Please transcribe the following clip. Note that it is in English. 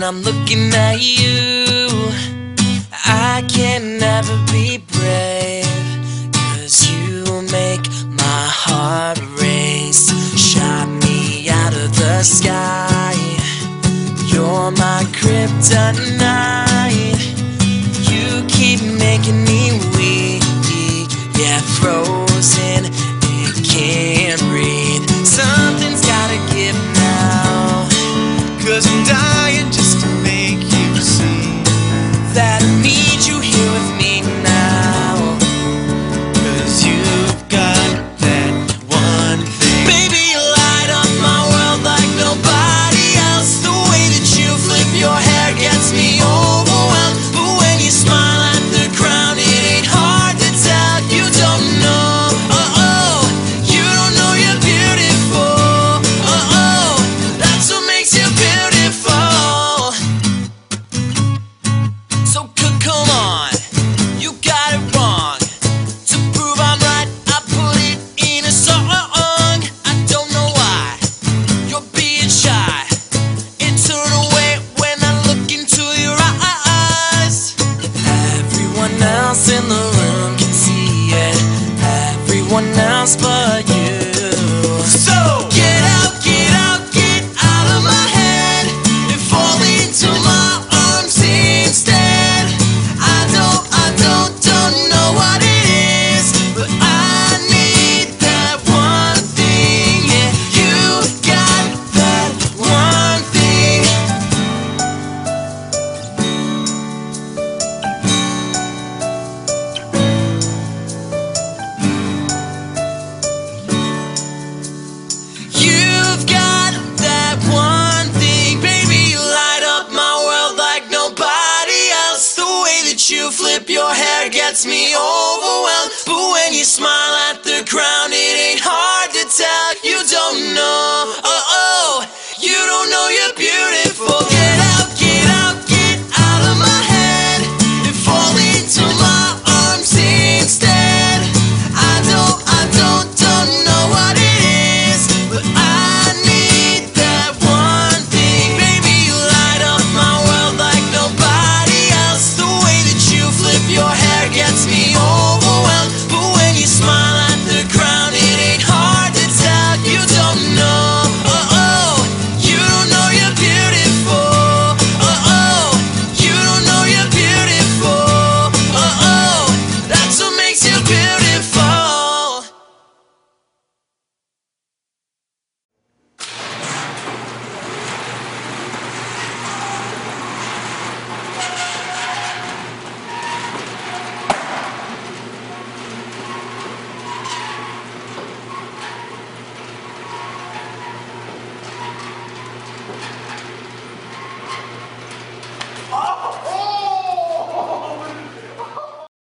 When I'm looking at you. I can never be brave Cause you make my heart race. Shot me out of the sky. You're my kryptonite. You keep making me weak. Yeah, frozen, it can't breathe. Something's gotta give now Cause I'm dying. one else but gets me overwhelmed. But when you smile at the crown, it ain't hard to tell. You don't know, oh oh, you don't know you're beautiful.